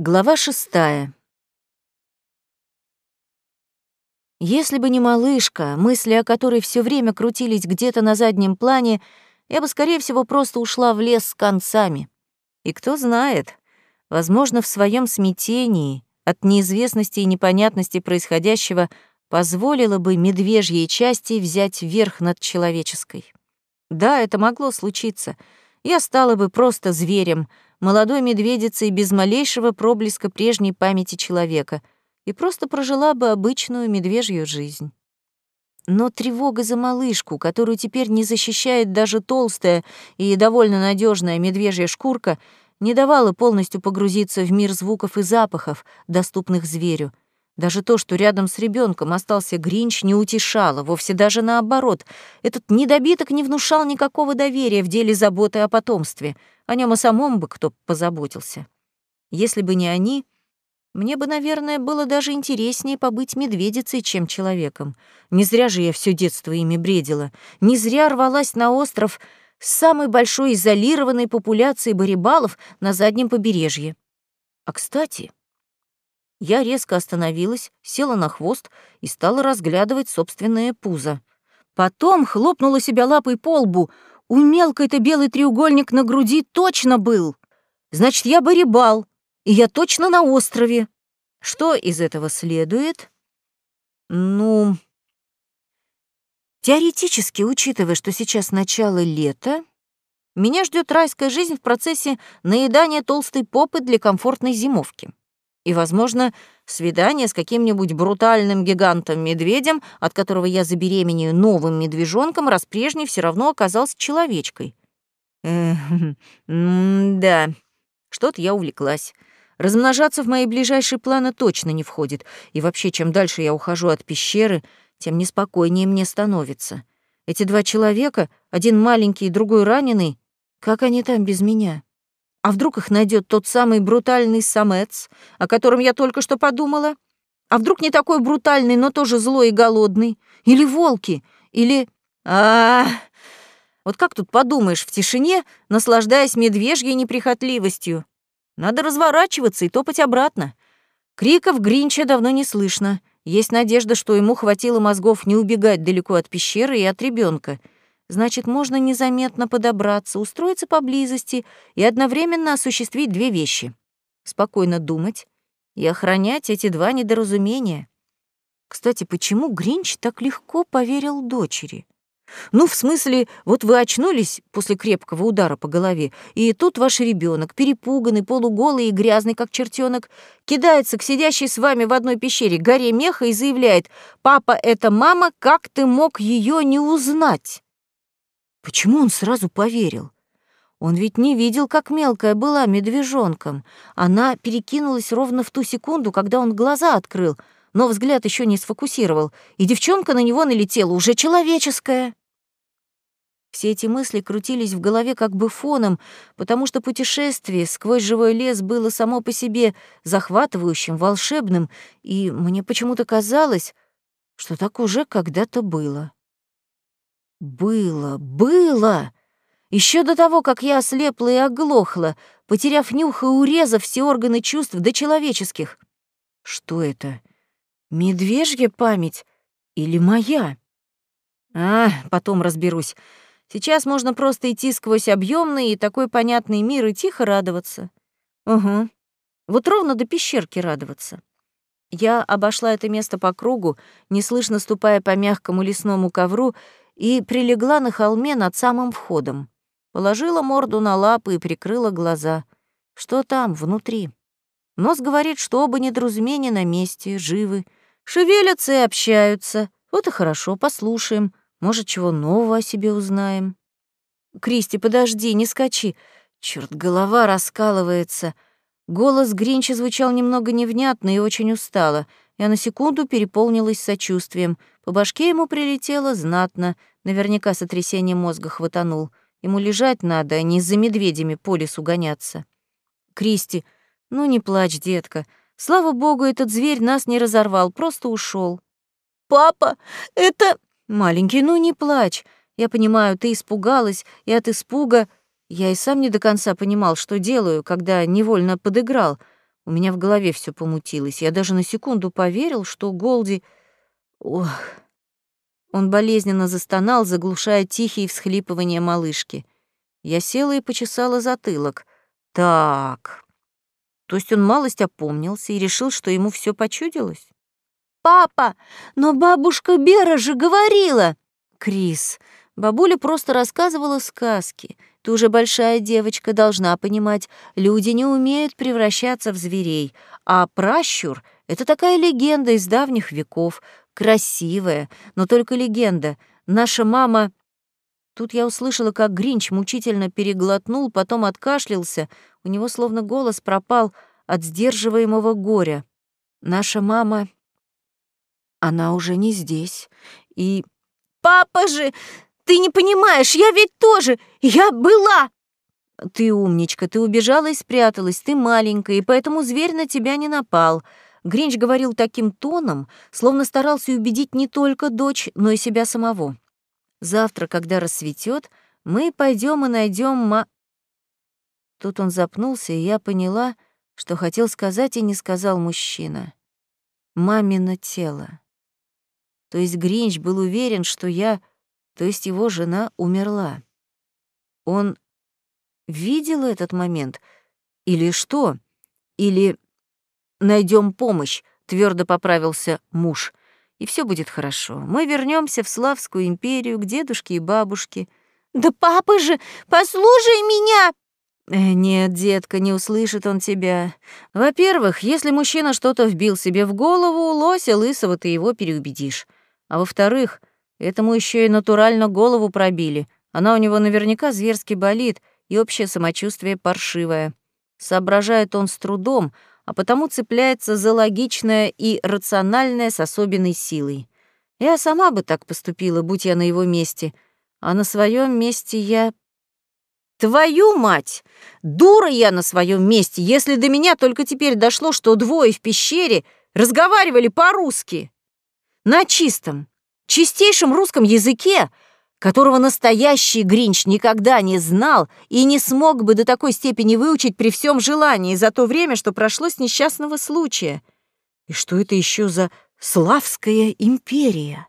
Глава шестая. Если бы не малышка, мысли о которой все время крутились где-то на заднем плане, я бы, скорее всего, просто ушла в лес с концами. И кто знает, возможно, в своем смятении от неизвестности и непонятности происходящего позволила бы медвежьей части взять верх над человеческой. Да, это могло случиться. Я стала бы просто зверем — молодой медведицей без малейшего проблеска прежней памяти человека и просто прожила бы обычную медвежью жизнь. Но тревога за малышку, которую теперь не защищает даже толстая и довольно надежная медвежья шкурка, не давала полностью погрузиться в мир звуков и запахов, доступных зверю. Даже то, что рядом с ребенком остался Гринч, не утешало, вовсе даже наоборот. Этот недобиток не внушал никакого доверия в деле заботы о потомстве — о нем и самом бы кто позаботился. Если бы не они, мне бы, наверное, было даже интереснее побыть медведицей, чем человеком. Не зря же я все детство ими бредила. Не зря рвалась на остров с самой большой изолированной популяцией барибалов на заднем побережье. А кстати, я резко остановилась, села на хвост и стала разглядывать собственное пузо. Потом хлопнула себя лапой по лбу — у мелкой-то белый треугольник на груди точно был. Значит, я барибал, и я точно на острове. Что из этого следует? Ну, теоретически, учитывая, что сейчас начало лета, меня ждет райская жизнь в процессе наедания толстой попы для комфортной зимовки и, возможно, свидание с каким-нибудь брутальным гигантом-медведем, от которого я забеременею новым медвежонком, раз прежний все равно оказался человечкой. да, что-то я увлеклась. Размножаться в мои ближайшие планы точно не входит, и вообще, чем дальше я ухожу от пещеры, тем неспокойнее мне становится. Эти два человека, один маленький и другой раненый, как они там без меня? А вдруг их найдет тот самый брутальный самец, о котором я только что подумала? А вдруг не такой брутальный, но тоже злой и голодный? Или волки? Или... а. Вот как тут подумаешь в тишине, наслаждаясь медвежьей неприхотливостью? Надо разворачиваться и топать обратно. Криков Гринча давно не слышно. Есть надежда, что ему хватило мозгов не убегать далеко от пещеры и от ребенка. Значит, можно незаметно подобраться, устроиться поблизости и одновременно осуществить две вещи. Спокойно думать и охранять эти два недоразумения. Кстати, почему Гринч так легко поверил дочери? Ну, в смысле, вот вы очнулись после крепкого удара по голове, и тут ваш ребенок, перепуганный, полуголый и грязный, как чертенок, кидается к сидящей с вами в одной пещере горе меха и заявляет «Папа, это мама, как ты мог ее не узнать?» Почему он сразу поверил? Он ведь не видел, как мелкая была медвежонком. Она перекинулась ровно в ту секунду, когда он глаза открыл, но взгляд еще не сфокусировал, и девчонка на него налетела, уже человеческая. Все эти мысли крутились в голове как бы фоном, потому что путешествие сквозь живой лес было само по себе захватывающим, волшебным, и мне почему-то казалось, что так уже когда-то было. Было, было! Еще до того, как я ослепла и оглохла, потеряв нюх и урезав все органы чувств до человеческих. Что это? Медвежья память или моя? А, потом разберусь. Сейчас можно просто идти сквозь объемный и такой понятный мир и тихо радоваться. Угу. Вот ровно до пещерки радоваться. Я обошла это место по кругу, неслышно ступая по мягкому лесному ковру, и прилегла на холме над самым входом. Положила морду на лапы и прикрыла глаза. Что там, внутри? Нос говорит, что оба недоразумения на месте, живы. Шевелятся и общаются. Вот и хорошо, послушаем. Может, чего нового о себе узнаем. Кристи, подожди, не скачи. Черт, голова раскалывается. Голос Гринча звучал немного невнятно и очень устало. Я на секунду переполнилась сочувствием. По башке ему прилетело знатно, наверняка сотрясение мозга хватанул. Ему лежать надо, а не за медведями по лесу гоняться. Кристи, ну не плачь, детка. Слава богу, этот зверь нас не разорвал, просто ушел. Папа, это... Маленький, ну не плачь. Я понимаю, ты испугалась, и от испуга... Я и сам не до конца понимал, что делаю, когда невольно подыграл — У меня в голове все помутилось. Я даже на секунду поверил, что Голди... Ох... Он болезненно застонал, заглушая тихие всхлипывания малышки. Я села и почесала затылок. Так. То есть он малость опомнился и решил, что ему все почудилось? «Папа, но бабушка Бера же говорила!» «Крис, бабуля просто рассказывала сказки. Ты уже большая девочка, должна понимать, люди не умеют превращаться в зверей, а пращур — это такая легенда из давних веков, красивая, но только легенда. Наша мама... Тут я услышала, как Гринч мучительно переглотнул, потом откашлялся, у него словно голос пропал от сдерживаемого горя. Наша мама... Она уже не здесь, и... «Папа же! Ты не понимаешь, я ведь тоже! Я была!» «Ты умничка, ты убежала и спряталась, ты маленькая, и поэтому зверь на тебя не напал». Гринч говорил таким тоном, словно старался убедить не только дочь, но и себя самого. «Завтра, когда рассветет, мы пойдем и найдем ма...» Тут он запнулся, и я поняла, что хотел сказать и не сказал мужчина. «Мамино тело». То есть Гринч был уверен, что я, то есть его жена, умерла. Он видел этот момент? Или что? Или найдем помощь, твердо поправился муж. И все будет хорошо. Мы вернемся в Славскую империю к дедушке и бабушке. Да папа же, послушай меня! Э, нет, детка, не услышит он тебя. Во-первых, если мужчина что-то вбил себе в голову, лося лысого ты его переубедишь. А во-вторых, этому еще и натурально голову пробили. Она у него наверняка зверски болит, и общее самочувствие паршивое. Соображает он с трудом, а потому цепляется за логичное и рациональное с особенной силой. Я сама бы так поступила, будь я на его месте. А на своем месте я... Твою мать! Дура я на своем месте, если до меня только теперь дошло, что двое в пещере разговаривали по-русски на чистом, чистейшем русском языке, которого настоящий Гринч никогда не знал и не смог бы до такой степени выучить при всем желании за то время, что прошло с несчастного случая. И что это еще за Славская империя?